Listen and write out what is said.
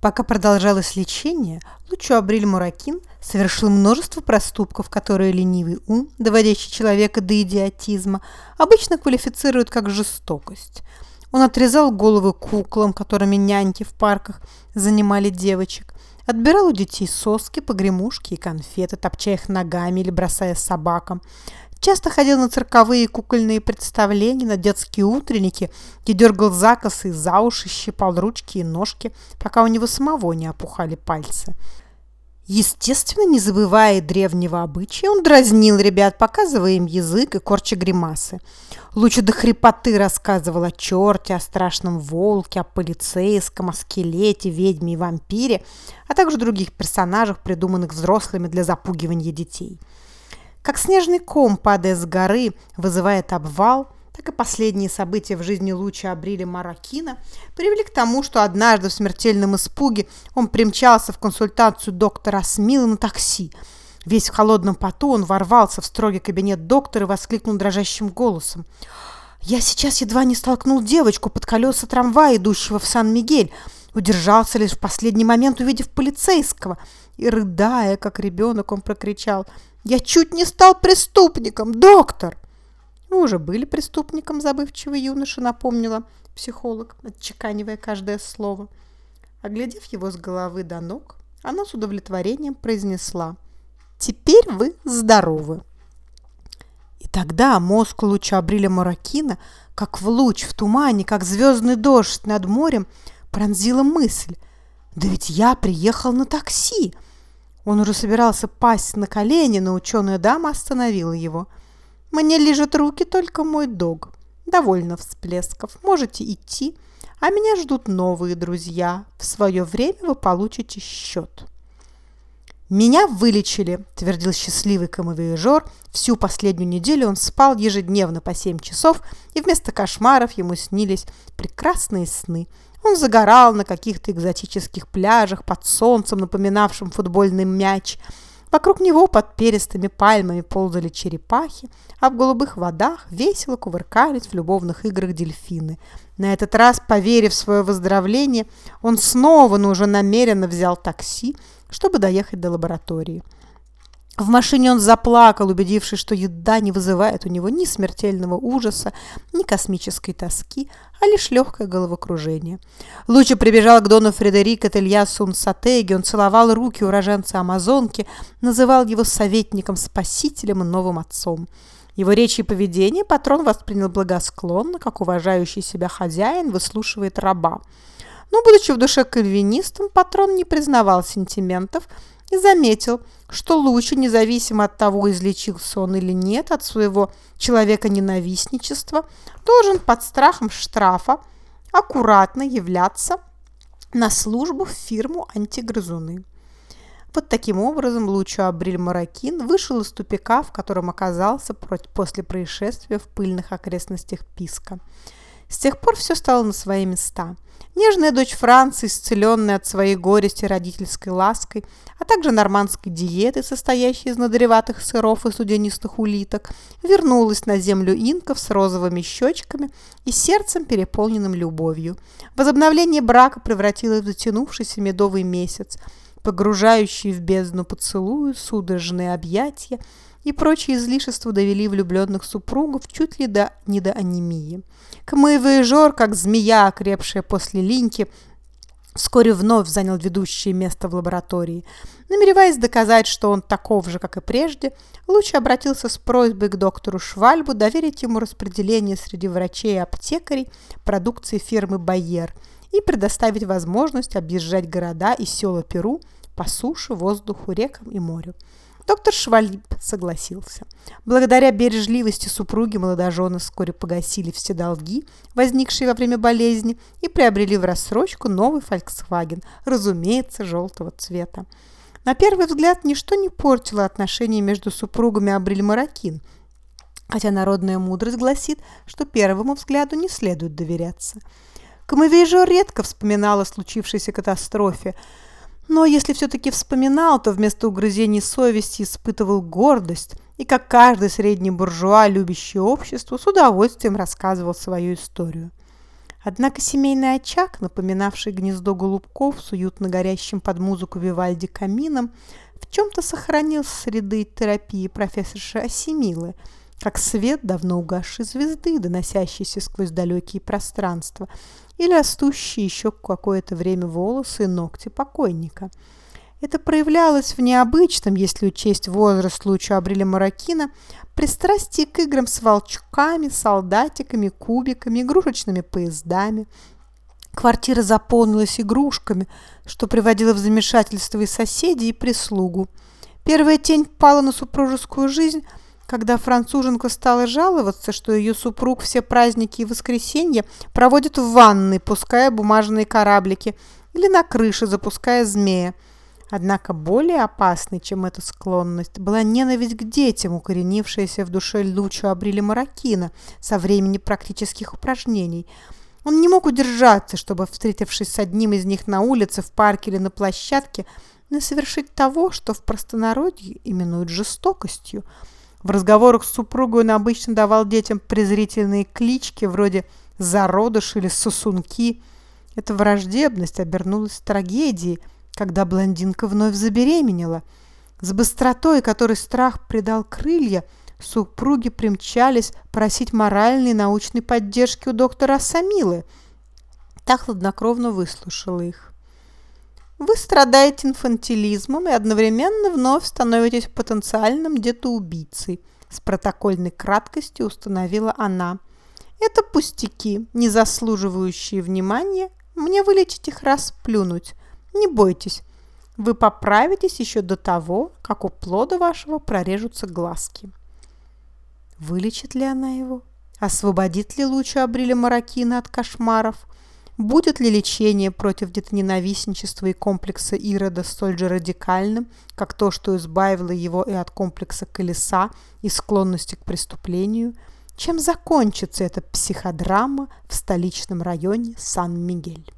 Пока продолжалось лечение, Лучо Абриль Муракин совершил множество проступков, которые ленивый ум, доводящий человека до идиотизма, обычно квалифицирует как жестокость. Он отрезал головы куклам, которыми няньки в парках занимали девочек, отбирал у детей соски, погремушки и конфеты, топча их ногами или бросая собакам, Часто ходил на цирковые кукольные представления, на детские утренники, где дергал закосы за уши, щипал ручки и ножки, пока у него самого не опухали пальцы. Естественно, не забывая древнего обычая, он дразнил ребят, показывая им язык и корча гримасы. Лучше до хрипоты рассказывал о черте, о страшном волке, о полицейском, о скелете, ведьме и вампире, а также других персонажах, придуманных взрослыми для запугивания детей. Как снежный ком, падая с горы, вызывает обвал, так и последние события в жизни Луча Абриля Маракина привели к тому, что однажды в смертельном испуге он примчался в консультацию доктора Смила на такси. Весь в холодном поту он ворвался в строгий кабинет доктора и воскликнул дрожащим голосом. «Я сейчас едва не столкнул девочку под колеса трамвая, идущего в Сан-Мигель. Удержался лишь в последний момент, увидев полицейского. И, рыдая, как ребенок, он прокричал – я чуть не стал преступником, доктор!» «Вы уже были преступником, забывчивый юноша», — напомнила психолог, отчеканивая каждое слово. Оглядев его с головы до ног, она с удовлетворением произнесла «Теперь вы здоровы». И тогда мозг луча Абриля Маракина, как в луч в тумане, как звездный дождь над морем, пронзила мысль «Да ведь я приехал на такси!» Он уже собирался пасть на колени, но ученая дама остановила его. «Мне лежат руки только мой дог. Довольно всплесков. Можете идти, а меня ждут новые друзья. В свое время вы получите счет». «Меня вылечили», – твердил счастливый камовояжер. Всю последнюю неделю он спал ежедневно по 7 часов, и вместо кошмаров ему снились прекрасные сны – он загорал на каких-то экзотических пляжах под солнцем, напоминавшим футбольный мяч. Вокруг него под перистыми пальмами ползали черепахи, а в голубых водах весело кувыркались в любовных играх дельфины. На этот раз, поверив в свое выздоровление, он снова, но уже намеренно взял такси, чтобы доехать до лаборатории. В машине он заплакал, убедившись, что еда не вызывает у него ни смертельного ужаса, ни космической тоски, а лишь легкое головокружение. Луча прибежал к дону Фредерико Телья Сунсатеги, он целовал руки уроженца Амазонки, называл его советником, спасителем и новым отцом. Его речи и поведение патрон воспринял благосклонно, как уважающий себя хозяин выслушивает раба. Но, будучи в душе кальвинистом, патрон не признавал сентиментов, и заметил, что лучше, независимо от того, излечился он или нет от своего человека-ненавистничества, должен под страхом штрафа аккуратно являться на службу в фирму антигрызуны. Вот таким образом Лучо Абриль Маракин вышел из тупика, в котором оказался после происшествия в пыльных окрестностях Писка. С тех пор все стало на свои места – Нежная дочь Франции, исцеленная от своей горести родительской лаской, а также нормандской диеты, состоящей из надреватых сыров и студенистых улиток, вернулась на землю инков с розовыми щечками и сердцем, переполненным любовью. Возобновление брака превратилось в затянувшийся медовый месяц, погружающий в бездну поцелую, судорожные объятия и прочие излишества довели влюбленных супругов чуть ли до не до анемии. Камоевояжер, как змея, окрепшая после линьки, вскоре вновь занял ведущее место в лаборатории. Намереваясь доказать, что он таков же, как и прежде, Луч обратился с просьбой к доктору Швальбу доверить ему распределение среди врачей и аптекарей продукции фирмы «Байер» и предоставить возможность объезжать города и села Перу по суше, воздуху, рекам и морю. Доктор Швалип согласился. Благодаря бережливости супруги молодожены вскоре погасили все долги, возникшие во время болезни, и приобрели в рассрочку новый Volkswagen, разумеется, желтого цвета. На первый взгляд ничто не портило отношения между супругами Абриль-Маракин, хотя народная мудрость гласит, что первому взгляду не следует доверяться. Камовейжо редко вспоминала о случившейся катастрофе, но если все-таки вспоминал, то вместо угрызений совести испытывал гордость и, как каждый средний буржуа, любящий общество, с удовольствием рассказывал свою историю. Однако семейный очаг, напоминавший гнездо голубков с уютно горящим под музыку Вивальди камином, в чем-то сохранился среды терапии профессорши Асимилы, как свет давно угасшей звезды, доносящийся сквозь далекие пространства, или растущие еще какое-то время волосы и ногти покойника. Это проявлялось в необычном, если учесть возраст Луча Абриля Маракина, пристрастии к играм с волчками, солдатиками, кубиками, игрушечными поездами. Квартира заполнилась игрушками, что приводило в замешательство и соседей, и прислугу. Первая тень пала на супружескую жизнь, когда француженка стала жаловаться, что ее супруг все праздники и воскресенья проводит в ванной, пуская бумажные кораблики, или на крыше, запуская змея. Однако более опасной, чем эта склонность, была ненависть к детям, укоренившаяся в душе Лучо Абриля Маракина со времени практических упражнений. Он не мог удержаться, чтобы, встретившись с одним из них на улице, в парке или на площадке, не совершить того, что в простонародье именуют жестокостью. В разговорах с супругой он обычно давал детям презрительные клички вроде «зародыш» или «сосунки». Эта враждебность обернулась трагедией – когда блондинка вновь забеременела. С быстротой, которой страх придал крылья, супруги примчались просить моральной и научной поддержки у доктора Самилы. Та хладнокровно выслушала их. Вы страдаете инфантилизмом и одновременно вновь становитесь потенциальным детоубийцей. С протокольной краткостью установила она. Это пустяки, не заслуживающие внимания. Мне вылечить их раз плюнуть. Не бойтесь, вы поправитесь еще до того, как у плода вашего прорежутся глазки. Вылечит ли она его? Освободит ли лучше Абриля Маракина от кошмаров? Будет ли лечение против детоненавистничества и комплекса Ирода столь же радикальным, как то, что избавило его и от комплекса колеса, и склонности к преступлению? Чем закончится эта психодрама в столичном районе Сан-Мигель?